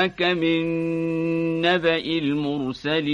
جاءك من نبأ المرسلين